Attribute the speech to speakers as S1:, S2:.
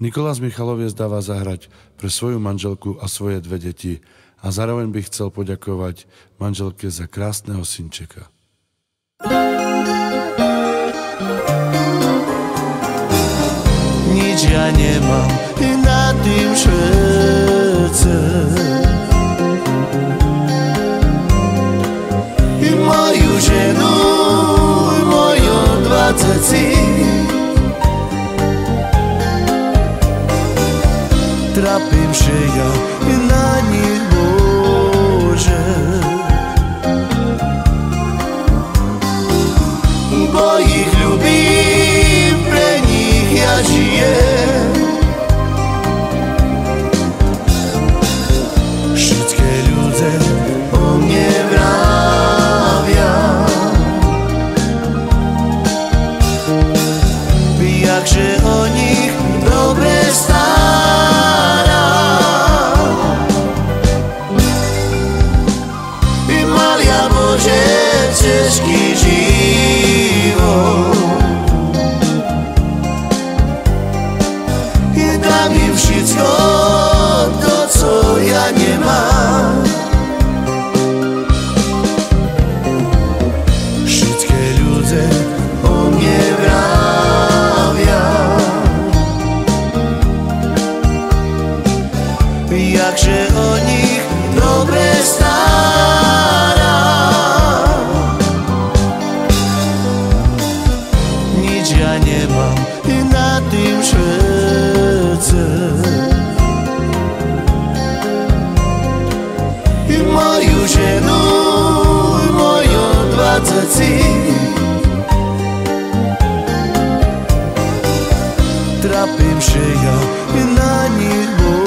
S1: Nikolás Michalov je zahrať pre svoju manželku a svoje dve deti a zároveň by chcel poďakovať manželke za krásneho synčeka.
S2: Nič ja nemám i na tým všetce I moju ženu, i moju dvacet Ці. Трапивши я на нього